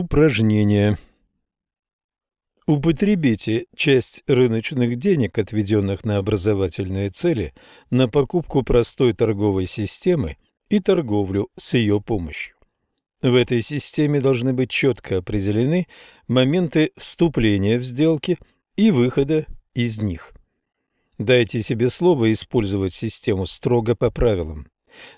Упражнение. Употребите часть рыночных денег, отведенных на образовательные цели, на покупку простой торговой системы и торговлю с ее помощью. В этой системе должны быть четко определены моменты вступления в сделки и выхода из них. Дайте себе слово использовать систему строго по правилам.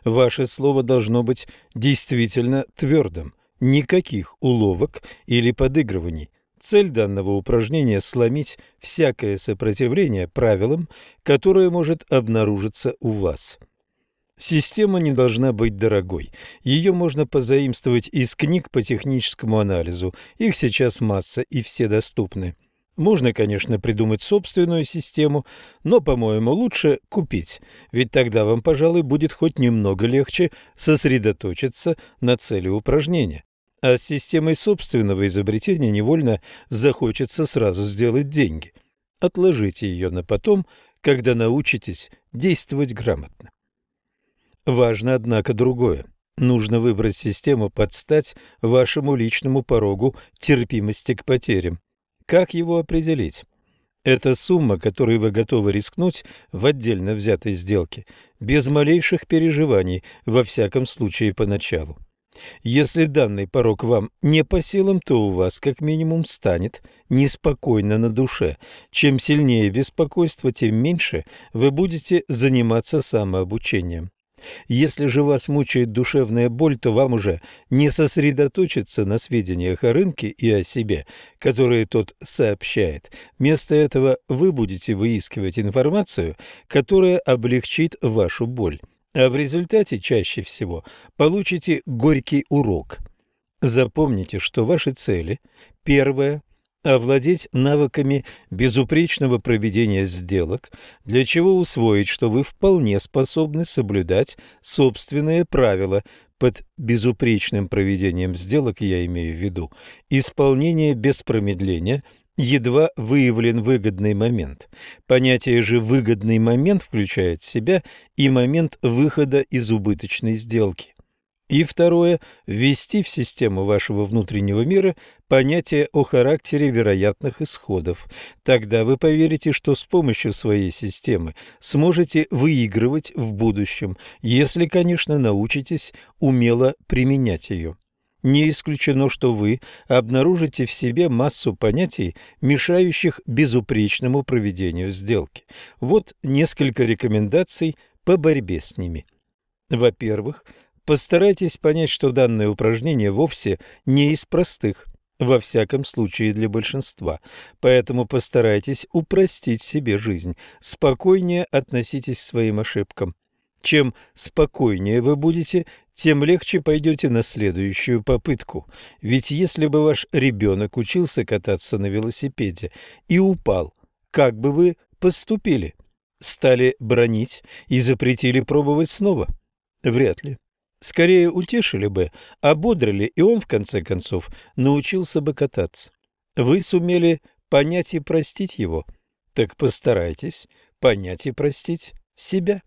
Ваше слово должно быть действительно твердым, никаких уловок или подыгрываний. Цель данного упражнения – сломить всякое сопротивление правилам, которое может обнаружиться у вас. Система не должна быть дорогой. Ее можно позаимствовать из книг по техническому анализу. Их сейчас масса и все доступны. Можно, конечно, придумать собственную систему, но, по-моему, лучше купить, ведь тогда вам, пожалуй, будет хоть немного легче сосредоточиться на цели упражнения. А с системой собственного изобретения невольно захочется сразу сделать деньги. Отложите ее на потом, когда научитесь действовать грамотно. Важно, однако, другое. Нужно выбрать систему под стать вашему личному порогу терпимости к потерям. Как его определить? Это сумма, которой вы готовы рискнуть в отдельно взятой сделке, без малейших переживаний, во всяком случае поначалу. Если данный порог вам не по силам, то у вас как минимум станет неспокойно на душе. Чем сильнее беспокойство, тем меньше вы будете заниматься самообучением. Если же вас мучает душевная боль, то вам уже не сосредоточиться на сведениях о рынке и о себе, которые тот сообщает. Вместо этого вы будете выискивать информацию, которая облегчит вашу боль. А в результате чаще всего получите горький урок. Запомните, что ваши цели – первое овладеть навыками безупречного проведения сделок, для чего усвоить, что вы вполне способны соблюдать собственные правила. Под безупречным проведением сделок я имею в виду исполнение без промедления, едва выявлен выгодный момент. Понятие же «выгодный момент» включает в себя и момент выхода из убыточной сделки. И второе – ввести в систему вашего внутреннего мира понятие о характере вероятных исходов. Тогда вы поверите, что с помощью своей системы сможете выигрывать в будущем, если, конечно, научитесь умело применять ее. Не исключено, что вы обнаружите в себе массу понятий, мешающих безупречному проведению сделки. Вот несколько рекомендаций по борьбе с ними. Во-первых, Постарайтесь понять, что данное упражнение вовсе не из простых, во всяком случае для большинства, поэтому постарайтесь упростить себе жизнь, спокойнее относитесь к своим ошибкам. Чем спокойнее вы будете, тем легче пойдете на следующую попытку. Ведь если бы ваш ребенок учился кататься на велосипеде и упал, как бы вы поступили? Стали бронить и запретили пробовать снова? Вряд ли. Скорее утешили бы, ободрили, и он, в конце концов, научился бы кататься. Вы сумели понять и простить его, так постарайтесь понять и простить себя.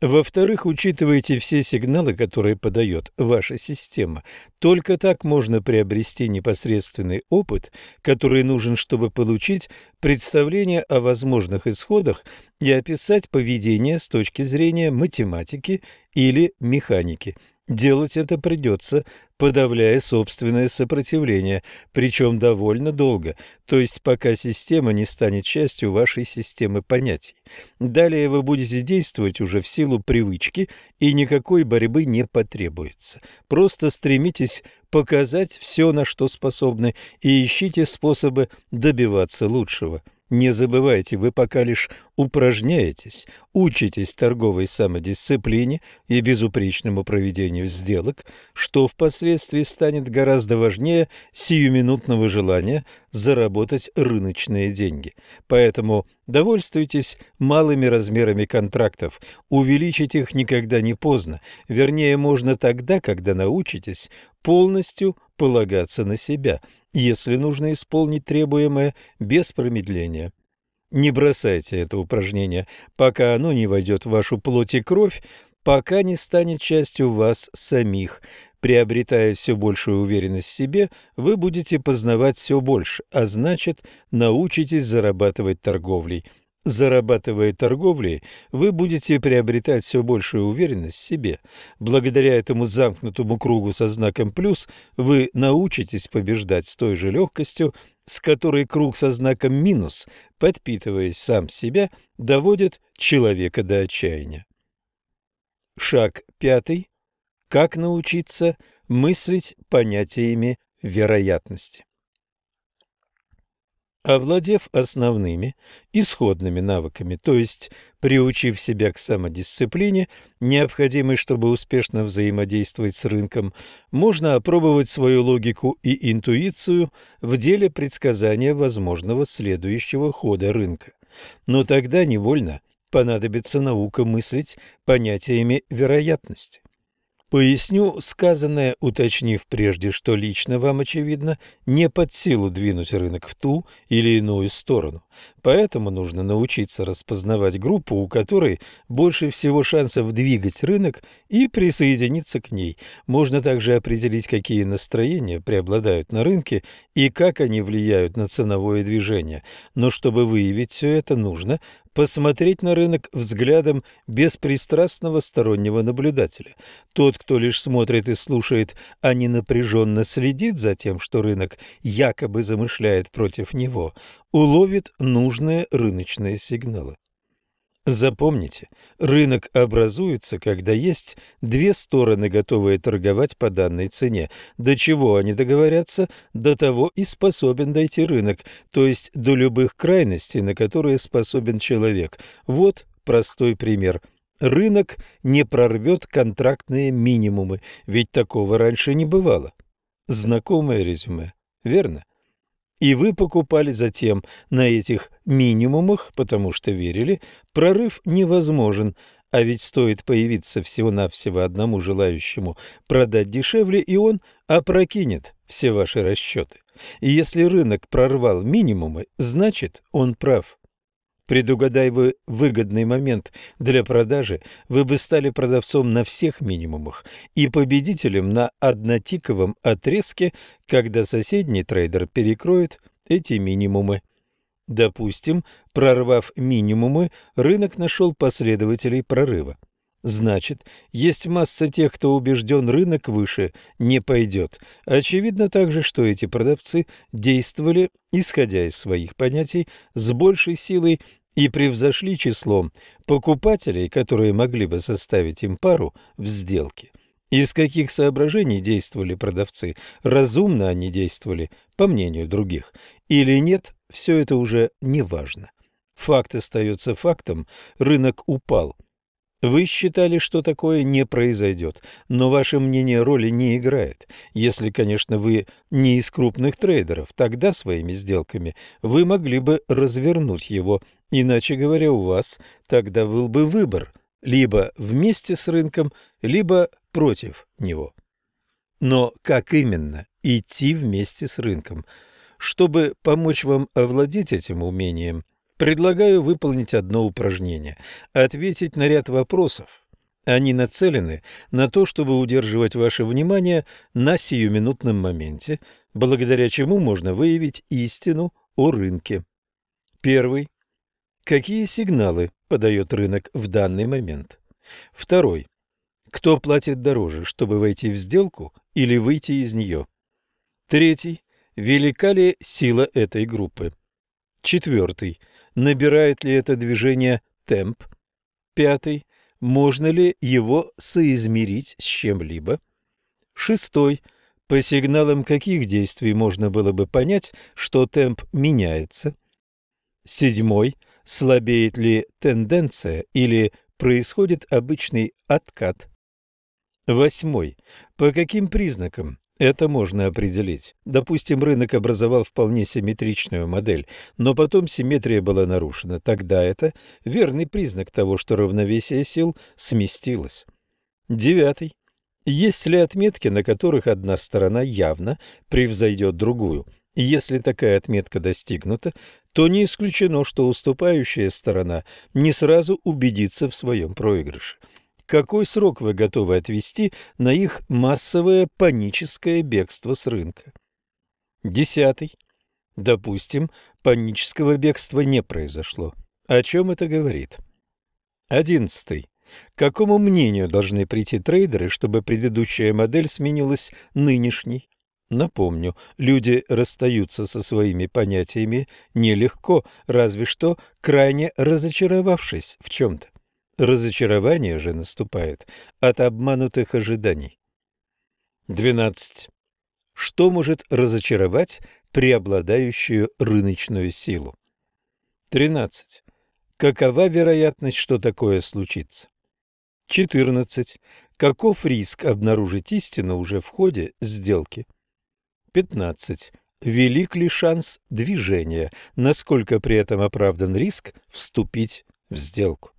Во-вторых, учитывайте все сигналы, которые подает ваша система. Только так можно приобрести непосредственный опыт, который нужен, чтобы получить представление о возможных исходах и описать поведение с точки зрения математики или механики. Делать это придется, подавляя собственное сопротивление, причем довольно долго, то есть пока система не станет частью вашей системы понятий. Далее вы будете действовать уже в силу привычки, и никакой борьбы не потребуется. Просто стремитесь показать все, на что способны, и ищите способы добиваться лучшего. Не забывайте, вы пока лишь упражняетесь, учитесь торговой самодисциплине и безупречному проведению сделок, что впоследствии станет гораздо важнее сиюминутного желания заработать рыночные деньги. Поэтому довольствуйтесь малыми размерами контрактов, увеличить их никогда не поздно, вернее, можно тогда, когда научитесь полностью полагаться на себя – если нужно исполнить требуемое без промедления. Не бросайте это упражнение, пока оно не войдет в вашу плоть и кровь, пока не станет частью вас самих. Приобретая все большую уверенность в себе, вы будете познавать все больше, а значит, научитесь зарабатывать торговлей. Зарабатывая торговлей, вы будете приобретать все большую уверенность в себе. Благодаря этому замкнутому кругу со знаком «плюс» вы научитесь побеждать с той же легкостью, с которой круг со знаком «минус», подпитываясь сам себя, доводит человека до отчаяния. Шаг пятый. Как научиться мыслить понятиями вероятности? Овладев основными исходными навыками, то есть приучив себя к самодисциплине, необходимой, чтобы успешно взаимодействовать с рынком, можно опробовать свою логику и интуицию в деле предсказания возможного следующего хода рынка. Но тогда невольно понадобится наука мыслить понятиями вероятности. Поясню сказанное, уточнив прежде, что лично вам, очевидно, не под силу двинуть рынок в ту или иную сторону. Поэтому нужно научиться распознавать группу, у которой больше всего шансов двигать рынок и присоединиться к ней. Можно также определить, какие настроения преобладают на рынке и как они влияют на ценовое движение. Но чтобы выявить все это, нужно посмотреть на рынок взглядом беспристрастного стороннего наблюдателя. Тот, кто лишь смотрит и слушает, а не напряженно следит за тем, что рынок якобы замышляет против него, уловит нужные рыночные сигналы. Запомните, рынок образуется, когда есть две стороны, готовые торговать по данной цене. До чего они договорятся, до того и способен дойти рынок, то есть до любых крайностей, на которые способен человек. Вот простой пример. Рынок не прорвет контрактные минимумы, ведь такого раньше не бывало. Знакомое резюме, верно? И вы покупали затем на этих минимумах, потому что верили, прорыв невозможен, а ведь стоит появиться всего-навсего одному желающему продать дешевле, и он опрокинет все ваши расчеты. И если рынок прорвал минимумы, значит он прав. Предугадай вы выгодный момент для продажи, вы бы стали продавцом на всех минимумах и победителем на однотиковом отрезке, когда соседний трейдер перекроет эти минимумы. Допустим, прорвав минимумы, рынок нашел последователей прорыва. Значит, есть масса тех, кто убежден, рынок выше не пойдет. Очевидно также, что эти продавцы действовали, исходя из своих понятий, с большей силой и превзошли числом покупателей, которые могли бы составить им пару в сделке. Из каких соображений действовали продавцы? Разумно они действовали, по мнению других. Или нет, все это уже не важно. Факт остается фактом, рынок упал – вы считали, что такое не произойдет, но ваше мнение роли не играет. Если, конечно, вы не из крупных трейдеров, тогда своими сделками вы могли бы развернуть его. Иначе говоря, у вас тогда был бы выбор либо вместе с рынком, либо против него. Но как именно идти вместе с рынком? Чтобы помочь вам овладеть этим умением – Предлагаю выполнить одно упражнение – ответить на ряд вопросов. Они нацелены на то, чтобы удерживать ваше внимание на сиюминутном моменте, благодаря чему можно выявить истину о рынке. Первый. Какие сигналы подает рынок в данный момент? Второй. Кто платит дороже, чтобы войти в сделку или выйти из нее? Третий. Велика ли сила этой группы? Четвертый набирает ли это движение темп. Пятый. Можно ли его соизмерить с чем-либо? Шестой. По сигналам каких действий можно было бы понять, что темп меняется? Седьмой. Слабеет ли тенденция или происходит обычный откат? Восьмой. По каким признакам это можно определить. Допустим, рынок образовал вполне симметричную модель, но потом симметрия была нарушена. Тогда это верный признак того, что равновесие сил сместилось. Девятый. Есть ли отметки, на которых одна сторона явно превзойдет другую? Если такая отметка достигнута, то не исключено, что уступающая сторона не сразу убедится в своем проигрыше. Какой срок вы готовы отвести на их массовое паническое бегство с рынка. Десятый. Допустим, панического бегства не произошло. О чем это говорит? Одиннадцатый. К какому мнению должны прийти трейдеры, чтобы предыдущая модель сменилась нынешней? Напомню, люди расстаются со своими понятиями нелегко, разве что крайне разочаровавшись в чем-то. Разочарование же наступает от обманутых ожиданий. 12. Что может разочаровать преобладающую рыночную силу? 13. Какова вероятность, что такое случится? 14. Каков риск обнаружить истину уже в ходе сделки? 15. Велик ли шанс движения, насколько при этом оправдан риск вступить в сделку?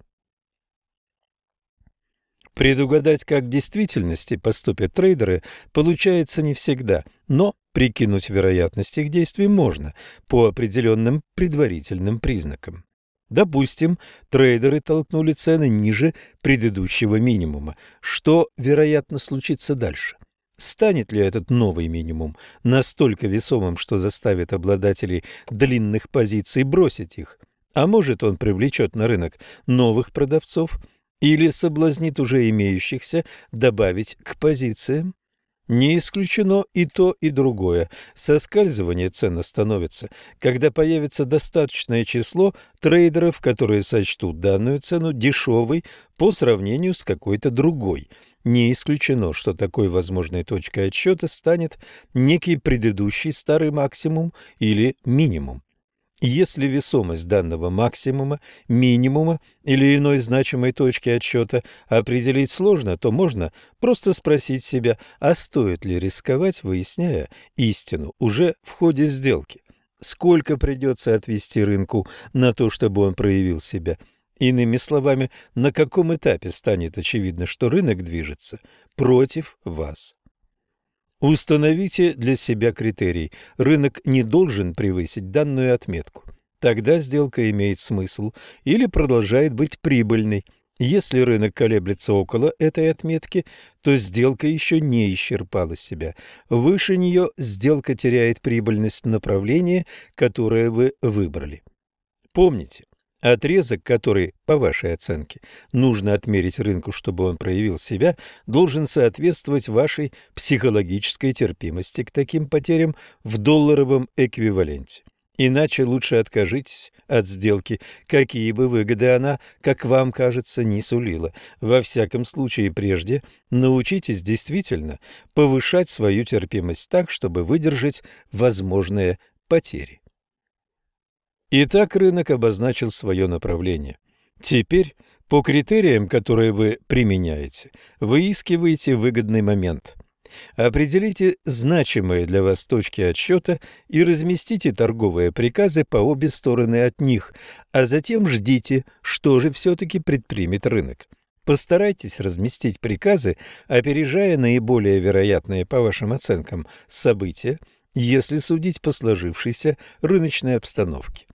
Предугадать, как в действительности поступят трейдеры, получается не всегда, но прикинуть вероятность их действий можно по определенным предварительным признакам. Допустим, трейдеры толкнули цены ниже предыдущего минимума. Что, вероятно, случится дальше? Станет ли этот новый минимум настолько весомым, что заставит обладателей длинных позиций бросить их? А может, он привлечет на рынок новых продавцов – или соблазнит уже имеющихся добавить к позициям. Не исключено и то, и другое. Соскальзывание цен становится, когда появится достаточное число трейдеров, которые сочтут данную цену дешевой по сравнению с какой-то другой. Не исключено, что такой возможной точкой отсчета станет некий предыдущий старый максимум или минимум. Если весомость данного максимума, минимума или иной значимой точки отсчета определить сложно, то можно просто спросить себя, а стоит ли рисковать, выясняя истину уже в ходе сделки. Сколько придется отвести рынку на то, чтобы он проявил себя? Иными словами, на каком этапе станет очевидно, что рынок движется против вас? Установите для себя критерий. Рынок не должен превысить данную отметку. Тогда сделка имеет смысл или продолжает быть прибыльной. Если рынок колеблется около этой отметки, то сделка еще не исчерпала себя. Выше нее сделка теряет прибыльность в направлении, которое вы выбрали. Помните, Отрезок, который, по вашей оценке, нужно отмерить рынку, чтобы он проявил себя, должен соответствовать вашей психологической терпимости к таким потерям в долларовом эквиваленте. Иначе лучше откажитесь от сделки, какие бы выгоды она, как вам кажется, не сулила. Во всяком случае, прежде научитесь действительно повышать свою терпимость так, чтобы выдержать возможные потери. Итак, рынок обозначил свое направление. Теперь, по критериям, которые вы применяете, выискиваете выгодный момент. Определите значимые для вас точки отсчета и разместите торговые приказы по обе стороны от них, а затем ждите, что же все-таки предпримет рынок. Постарайтесь разместить приказы, опережая наиболее вероятные, по вашим оценкам, события, если судить по сложившейся рыночной обстановке.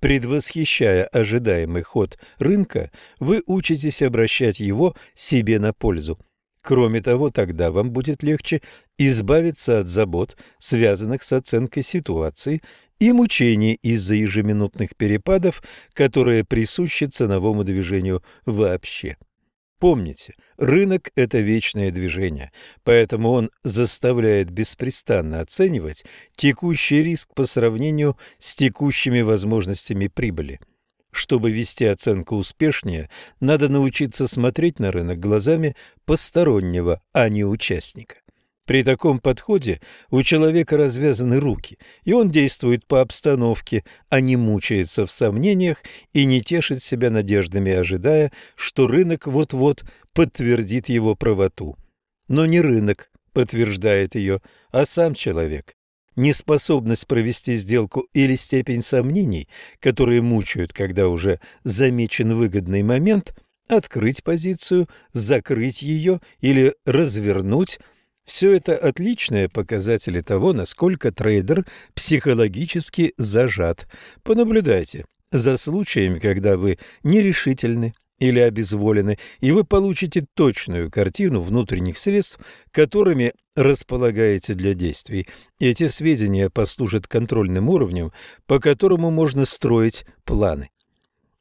Предвосхищая ожидаемый ход рынка, вы учитесь обращать его себе на пользу. Кроме того, тогда вам будет легче избавиться от забот, связанных с оценкой ситуации, и мучений из-за ежеминутных перепадов, которые присущи ценовому движению вообще. Помните, рынок – это вечное движение, поэтому он заставляет беспрестанно оценивать текущий риск по сравнению с текущими возможностями прибыли. Чтобы вести оценку успешнее, надо научиться смотреть на рынок глазами постороннего, а не участника. При таком подходе у человека развязаны руки, и он действует по обстановке, а не мучается в сомнениях и не тешит себя надеждами, ожидая, что рынок вот-вот подтвердит его правоту. Но не рынок подтверждает ее, а сам человек. Неспособность провести сделку или степень сомнений, которые мучают, когда уже замечен выгодный момент, открыть позицию, закрыть ее или развернуть – все это отличные показатели того, насколько трейдер психологически зажат. Понаблюдайте за случаями, когда вы нерешительны, или обезволены, и вы получите точную картину внутренних средств, которыми располагаете для действий. Эти сведения послужат контрольным уровнем, по которому можно строить планы.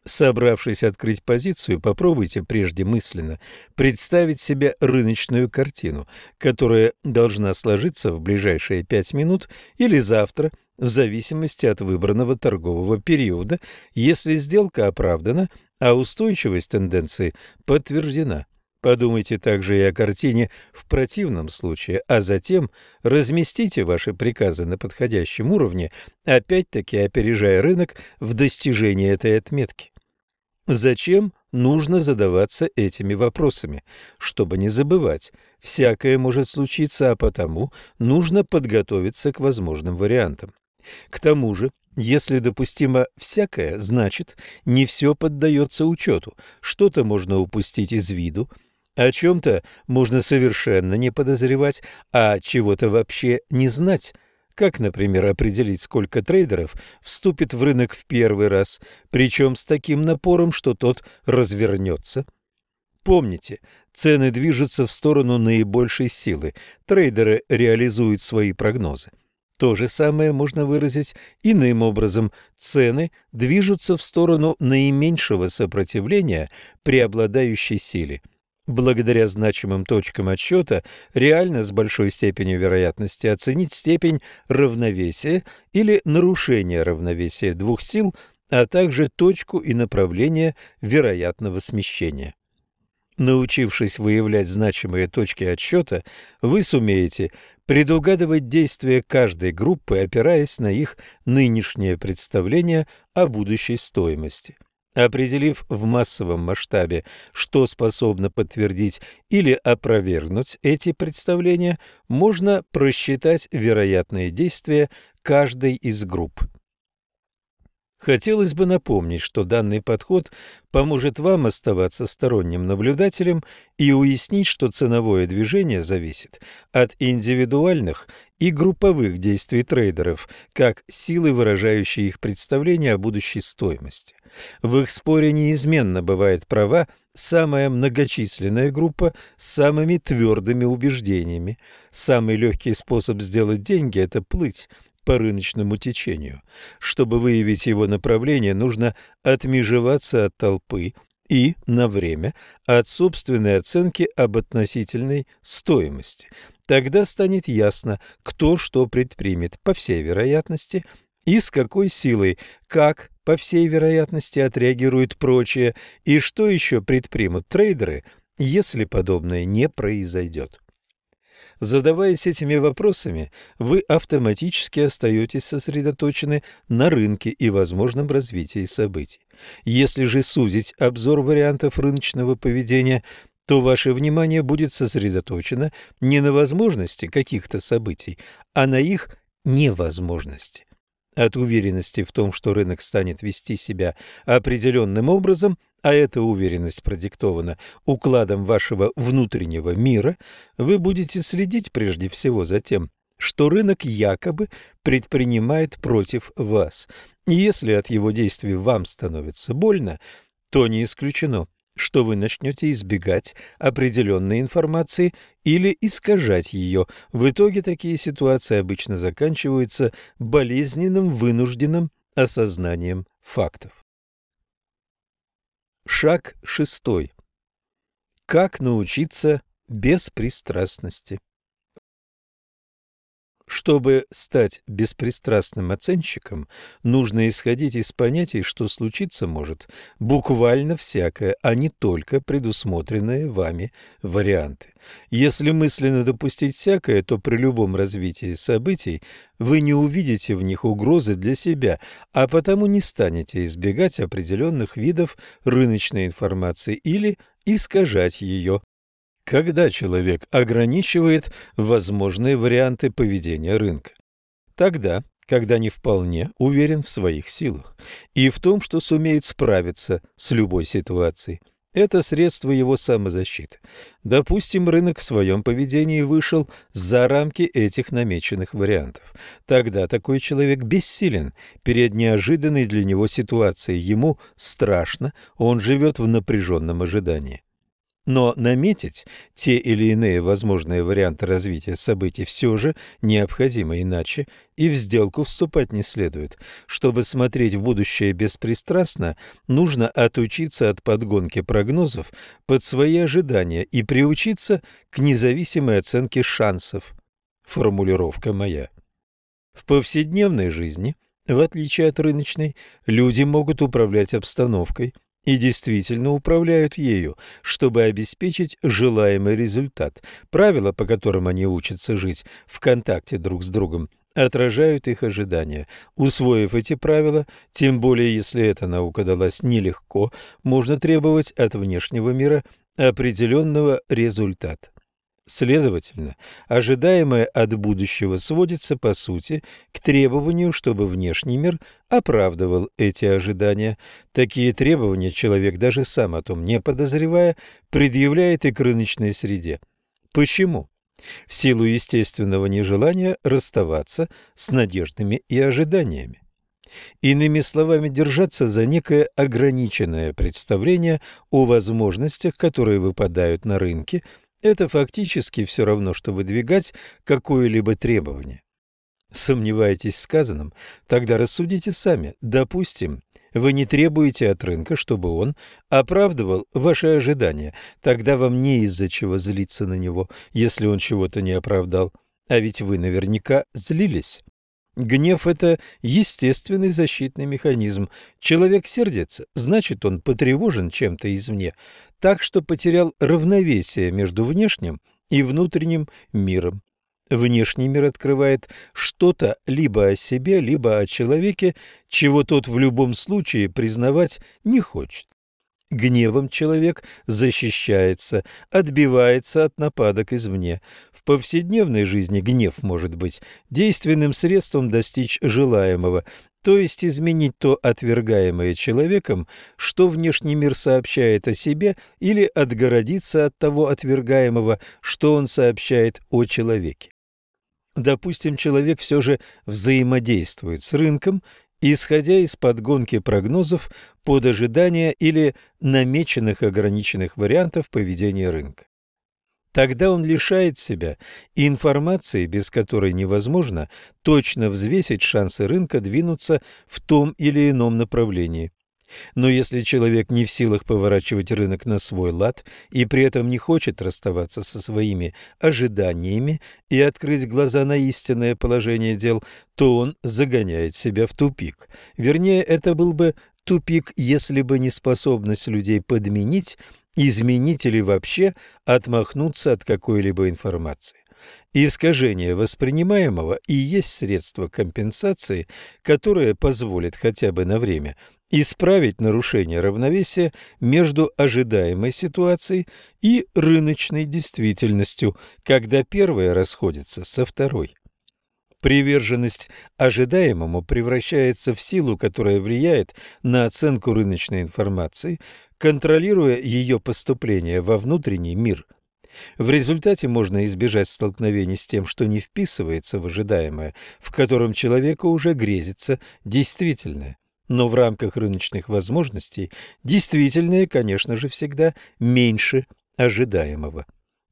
Собравшись открыть позицию, попробуйте прежде мысленно представить себе рыночную картину, которая должна сложиться в ближайшие пять минут или завтра, в зависимости от выбранного торгового периода, если сделка оправдана, а устойчивость тенденции подтверждена. Подумайте также и о картине в противном случае, а затем разместите ваши приказы на подходящем уровне, опять-таки опережая рынок в достижении этой отметки. Зачем нужно задаваться этими вопросами? Чтобы не забывать, всякое может случиться, а потому нужно подготовиться к возможным вариантам. К тому же, если допустимо всякое, значит, не все поддается учету, что-то можно упустить из виду, о чем-то можно совершенно не подозревать, а чего-то вообще не знать – как, например, определить, сколько трейдеров вступит в рынок в первый раз, причем с таким напором, что тот развернется? Помните, цены движутся в сторону наибольшей силы, трейдеры реализуют свои прогнозы. То же самое можно выразить иным образом. Цены движутся в сторону наименьшего сопротивления преобладающей силе – Благодаря значимым точкам отсчета реально с большой степенью вероятности оценить степень равновесия или нарушения равновесия двух сил, а также точку и направление вероятного смещения. Научившись выявлять значимые точки отсчета, вы сумеете предугадывать действия каждой группы, опираясь на их нынешнее представление о будущей стоимости. Определив в массовом масштабе, что способно подтвердить или опровергнуть эти представления, можно просчитать вероятные действия каждой из групп. Хотелось бы напомнить, что данный подход поможет вам оставаться сторонним наблюдателем и уяснить, что ценовое движение зависит от индивидуальных и групповых действий трейдеров, как силы, выражающие их представление о будущей стоимости. В их споре неизменно бывает права самая многочисленная группа с самыми твердыми убеждениями. Самый легкий способ сделать деньги – это плыть – по рыночному течению. Чтобы выявить его направление, нужно отмежеваться от толпы и, на время, от собственной оценки об относительной стоимости. Тогда станет ясно, кто что предпримет, по всей вероятности, и с какой силой, как, по всей вероятности, отреагируют прочие, и что еще предпримут трейдеры, если подобное не произойдет. Задаваясь этими вопросами, вы автоматически остаетесь сосредоточены на рынке и возможном развитии событий. Если же сузить обзор вариантов рыночного поведения, то ваше внимание будет сосредоточено не на возможности каких-то событий, а на их невозможности. От уверенности в том, что рынок станет вести себя определенным образом, а эта уверенность продиктована укладом вашего внутреннего мира, вы будете следить прежде всего за тем, что рынок якобы предпринимает против вас. И если от его действий вам становится больно, то не исключено, что вы начнете избегать определенной информации или искажать ее. В итоге такие ситуации обычно заканчиваются болезненным вынужденным осознанием фактов. Шаг шестой. Как научиться беспристрастности? Чтобы стать беспристрастным оценщиком, нужно исходить из понятий, что случиться может буквально всякое, а не только предусмотренные вами варианты. Если мысленно допустить всякое, то при любом развитии событий вы не увидите в них угрозы для себя, а потому не станете избегать определенных видов рыночной информации или искажать ее когда человек ограничивает возможные варианты поведения рынка. Тогда, когда не вполне уверен в своих силах и в том, что сумеет справиться с любой ситуацией. Это средство его самозащиты. Допустим, рынок в своем поведении вышел за рамки этих намеченных вариантов. Тогда такой человек бессилен перед неожиданной для него ситуацией. Ему страшно, он живет в напряженном ожидании. Но наметить те или иные возможные варианты развития событий все же необходимо, иначе и в сделку вступать не следует. Чтобы смотреть в будущее беспристрастно, нужно отучиться от подгонки прогнозов под свои ожидания и приучиться к независимой оценке шансов. Формулировка моя. В повседневной жизни, в отличие от рыночной, люди могут управлять обстановкой – и действительно управляют ею, чтобы обеспечить желаемый результат. Правила, по которым они учатся жить в контакте друг с другом, отражают их ожидания. Усвоив эти правила, тем более если эта наука далась нелегко, можно требовать от внешнего мира определенного результата. Следовательно, ожидаемое от будущего сводится, по сути, к требованию, чтобы внешний мир оправдывал эти ожидания. Такие требования человек, даже сам о том не подозревая, предъявляет и к рыночной среде. Почему? В силу естественного нежелания расставаться с надеждами и ожиданиями. Иными словами, держаться за некое ограниченное представление о возможностях, которые выпадают на рынке – это фактически все равно, что выдвигать какое-либо требование. Сомневаетесь в сказанном? Тогда рассудите сами. Допустим, вы не требуете от рынка, чтобы он оправдывал ваши ожидания. Тогда вам не из-за чего злиться на него, если он чего-то не оправдал. А ведь вы наверняка злились. Гнев – это естественный защитный механизм. Человек сердится, значит, он потревожен чем-то извне, так что потерял равновесие между внешним и внутренним миром. Внешний мир открывает что-то либо о себе, либо о человеке, чего тот в любом случае признавать не хочет. Гневом человек защищается, отбивается от нападок извне. В повседневной жизни гнев может быть действенным средством достичь желаемого, то есть изменить то отвергаемое человеком, что внешний мир сообщает о себе, или отгородиться от того отвергаемого, что он сообщает о человеке. Допустим, человек все же взаимодействует с рынком исходя из подгонки прогнозов под ожидания или намеченных ограниченных вариантов поведения рынка. Тогда он лишает себя информации, без которой невозможно точно взвесить шансы рынка двинуться в том или ином направлении. Но если человек не в силах поворачивать рынок на свой лад и при этом не хочет расставаться со своими ожиданиями и открыть глаза на истинное положение дел, то он загоняет себя в тупик. Вернее, это был бы тупик, если бы не способность людей подменить, изменить или вообще отмахнуться от какой-либо информации. Искажение воспринимаемого и есть средство компенсации, которое позволит хотя бы на время – исправить нарушение равновесия между ожидаемой ситуацией и рыночной действительностью, когда первая расходится со второй. Приверженность ожидаемому превращается в силу, которая влияет на оценку рыночной информации, контролируя ее поступление во внутренний мир. В результате можно избежать столкновений с тем, что не вписывается в ожидаемое, в котором человеку уже грезится действительное. Но в рамках рыночных возможностей действительное, конечно же, всегда меньше ожидаемого.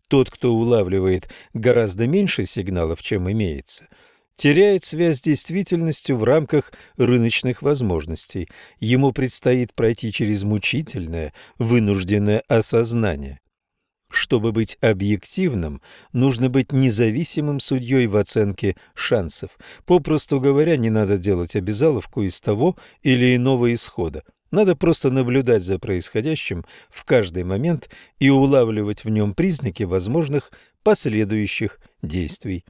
Тот, кто улавливает гораздо меньше сигналов, чем имеется, теряет связь с действительностью в рамках рыночных возможностей. Ему предстоит пройти через мучительное, вынужденное осознание. Чтобы быть объективным, нужно быть независимым судьей в оценке шансов. Попросту говоря, не надо делать обязаловку из того или иного исхода. Надо просто наблюдать за происходящим в каждый момент и улавливать в нем признаки возможных последующих действий.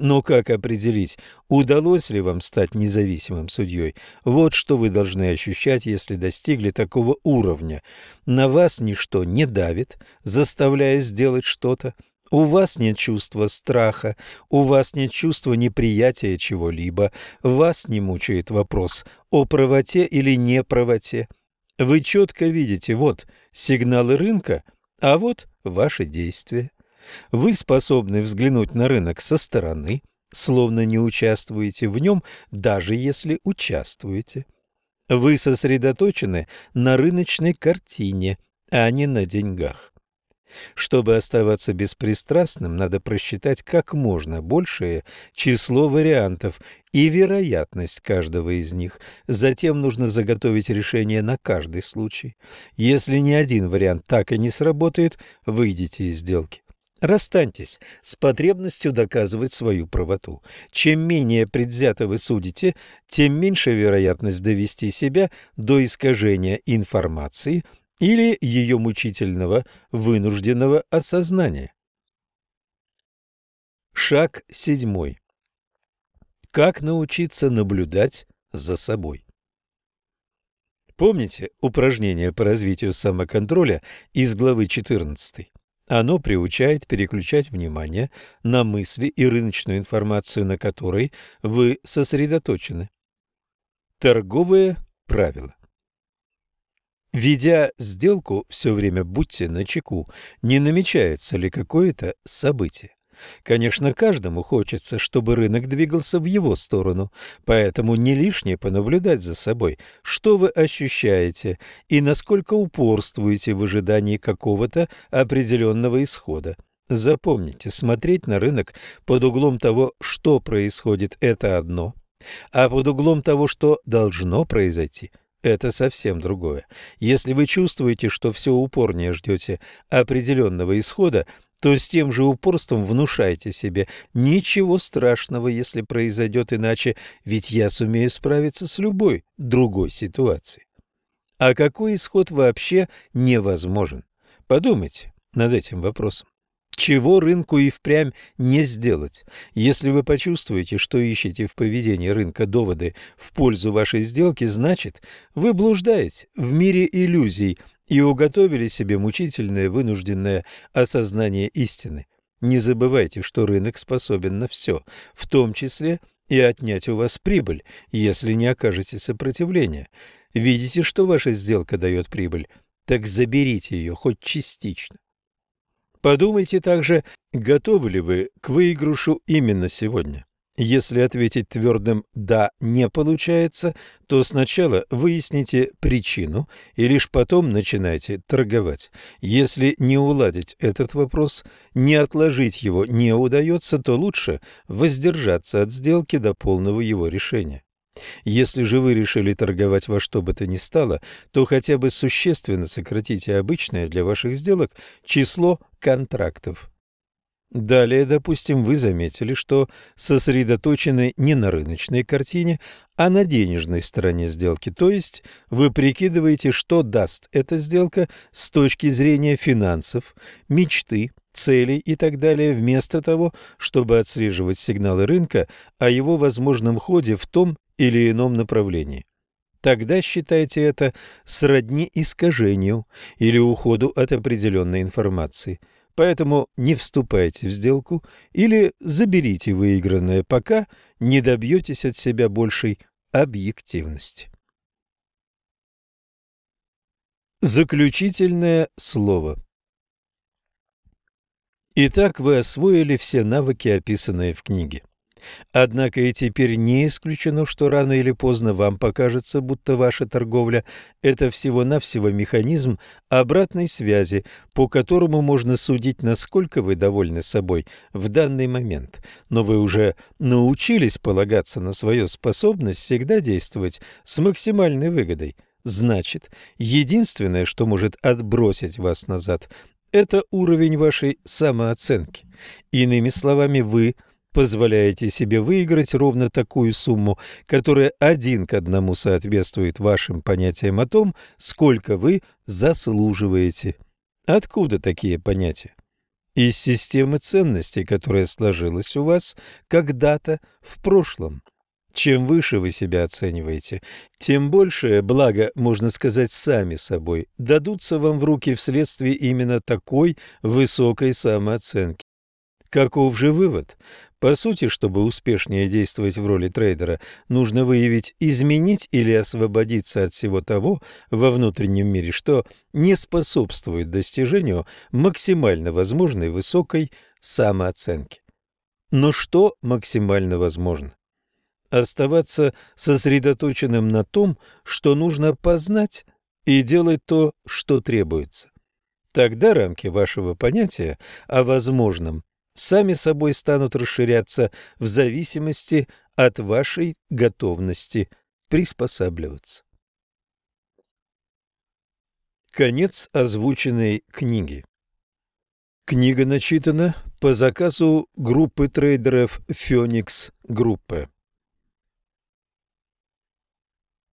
Но как определить, удалось ли вам стать независимым судьей? Вот что вы должны ощущать, если достигли такого уровня. На вас ничто не давит, заставляя сделать что-то. У вас нет чувства страха, у вас нет чувства неприятия чего-либо, вас не мучает вопрос о правоте или неправоте. Вы четко видите, вот сигналы рынка, а вот ваши действия. Вы способны взглянуть на рынок со стороны, словно не участвуете в нем, даже если участвуете. Вы сосредоточены на рыночной картине, а не на деньгах. Чтобы оставаться беспристрастным, надо просчитать как можно большее число вариантов и вероятность каждого из них. Затем нужно заготовить решение на каждый случай. Если ни один вариант так и не сработает, выйдите из сделки. Расстаньтесь с потребностью доказывать свою правоту. Чем менее предвзято вы судите, тем меньше вероятность довести себя до искажения информации – или ее мучительного вынужденного осознания. Шаг седьмой. Как научиться наблюдать за собой? Помните упражнение по развитию самоконтроля из главы 14? Оно приучает переключать внимание на мысли и рыночную информацию, на которой вы сосредоточены. Торговые правила. Ведя сделку, все время будьте начеку, не намечается ли какое-то событие. Конечно, каждому хочется, чтобы рынок двигался в его сторону, поэтому не лишнее понаблюдать за собой, что вы ощущаете и насколько упорствуете в ожидании какого-то определенного исхода. Запомните, смотреть на рынок под углом того, что происходит, это одно, а под углом того, что должно произойти – это совсем другое. Если вы чувствуете, что все упорнее ждете определенного исхода, то с тем же упорством внушайте себе «ничего страшного, если произойдет иначе, ведь я сумею справиться с любой другой ситуацией». А какой исход вообще невозможен? Подумайте над этим вопросом чего рынку и впрямь не сделать. Если вы почувствуете, что ищете в поведении рынка доводы в пользу вашей сделки, значит, вы блуждаете в мире иллюзий и уготовили себе мучительное вынужденное осознание истины. Не забывайте, что рынок способен на все, в том числе и отнять у вас прибыль, если не окажете сопротивления. Видите, что ваша сделка дает прибыль, так заберите ее хоть частично. Подумайте также, готовы ли вы к выигрышу именно сегодня. Если ответить твердым «да» не получается, то сначала выясните причину и лишь потом начинайте торговать. Если не уладить этот вопрос, не отложить его не удается, то лучше воздержаться от сделки до полного его решения. Если же вы решили торговать во что бы то ни стало, то хотя бы существенно сократите обычное для ваших сделок число контрактов. Далее, допустим, вы заметили, что сосредоточены не на рыночной картине, а на денежной стороне сделки, то есть вы прикидываете, что даст эта сделка с точки зрения финансов, мечты, целей и так далее, вместо того, чтобы отслеживать сигналы рынка о его возможном ходе в том или ином направлении. Тогда считайте это сродни искажению или уходу от определенной информации. Поэтому не вступайте в сделку или заберите выигранное, пока не добьетесь от себя большей объективности. Заключительное слово Итак, вы освоили все навыки, описанные в книге. Однако и теперь не исключено, что рано или поздно вам покажется, будто ваша торговля – это всего-навсего механизм обратной связи, по которому можно судить, насколько вы довольны собой в данный момент. Но вы уже научились полагаться на свою способность всегда действовать с максимальной выгодой. Значит, единственное, что может отбросить вас назад – это уровень вашей самооценки. Иными словами, вы – позволяете себе выиграть ровно такую сумму, которая один к одному соответствует вашим понятиям о том, сколько вы заслуживаете. Откуда такие понятия? Из системы ценностей, которая сложилась у вас когда-то в прошлом. Чем выше вы себя оцениваете, тем большее благо, можно сказать, сами собой, дадутся вам в руки вследствие именно такой высокой самооценки. Каков же вывод? По сути, чтобы успешнее действовать в роли трейдера, нужно выявить, изменить или освободиться от всего того во внутреннем мире, что не способствует достижению максимально возможной высокой самооценки. Но что максимально возможно? Оставаться сосредоточенным на том, что нужно познать, и делать то, что требуется. Тогда рамки вашего понятия о возможном сами собой станут расширяться в зависимости от вашей готовности приспосабливаться. Конец озвученной книги. Книга начитана по заказу группы трейдеров «Феникс Группы».